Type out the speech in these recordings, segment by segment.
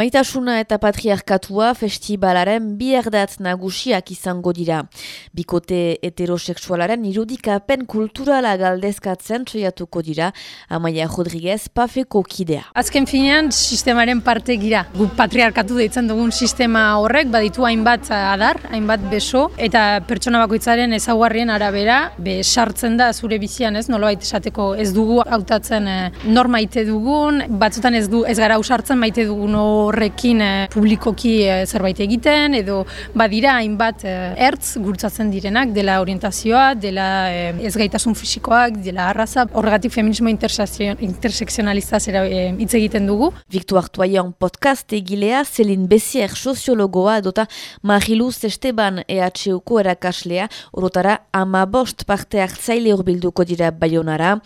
Maitasuna eta patriarkatua festivalaren bi erdat nagusiak izango dira. Bikote heteroseksualaren irudikapen kulturala galdezkatzen txoiatuko dira, Amaia Rodriguez pafeko kidea. Azken finean, sistemaren parte gira. Gu patriarkatu deitzen dugun sistema horrek, baditu hainbat adar, hainbat beso, eta pertsona bakoitzaren ezaguarrien arabera, be sartzen da zure bizian ez, nolabait esateko ez dugu hautatzen eh, nor maite dugun, batzutan ez du ez gara usartzen maite dugun horrekin eh, publikoki eh, zerbait egiten edo badira hainbat eh, ertz gurtzatzen direnak dela orientazioa, dela ezgaitasun fisikoak, dela arraza, horregatik feminismo interseksionaliza zera eh, hitz egiten dugu. Victoire Toyon podcast egilea, Zelin Bezier soziologoa edota Mariluz Esteban EHUko erakaslea, orotara ama bost parte hartzaile horbilduko dira bayonara.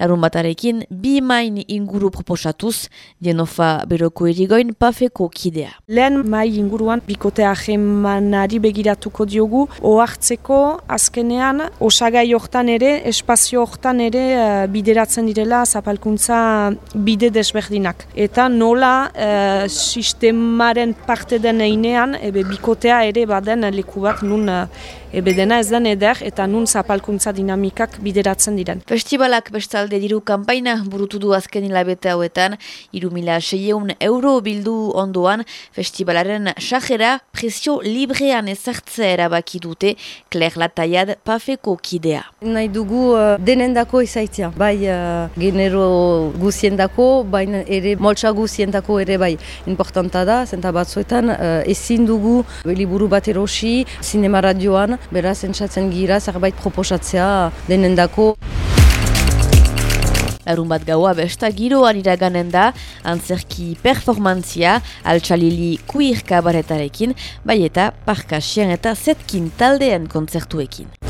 Larun batarekin, bi main inguru proposatuz, Genofa Beroko erigoin, pafeko kidea. Lehen mai inguruan bikote ahemanari begiratuko diogu, ohartzeko azkenean osagai hortan ere, espazio hortan ere uh, bideratzen direla zapalkuntza bide desberdinak. Eta nola uh, sistemaren parte den einean, ebe bikotea ere baden leku bat nun uh, ebe dena ez den eder eta nun zapalkuntza dinamikak bideratzen diren. Festivalak bestalde diru kanpaina burutu du azken hilabete hauetan, irumila seieun euro bildu ondoan, festivalaren sajera presio librean ezartzea erabaki dute Claire Lataiad pafeko kidea. Nahi dugu uh, denendako izaitzea, bai uh, genero guziendako, bai ere moltsa guziendako ere bai importanta da, zenta batzuetan uh, ezin dugu liburu bat erosi, sinema radioan, beraz entzatzen gira zerbait proposatzea denendako. Larun bat gaua besta giroan iraganen da, antzerki performantzia, altxalili queer kabaretarekin, bai eta parkasian eta zetkin taldeen kontzertuekin.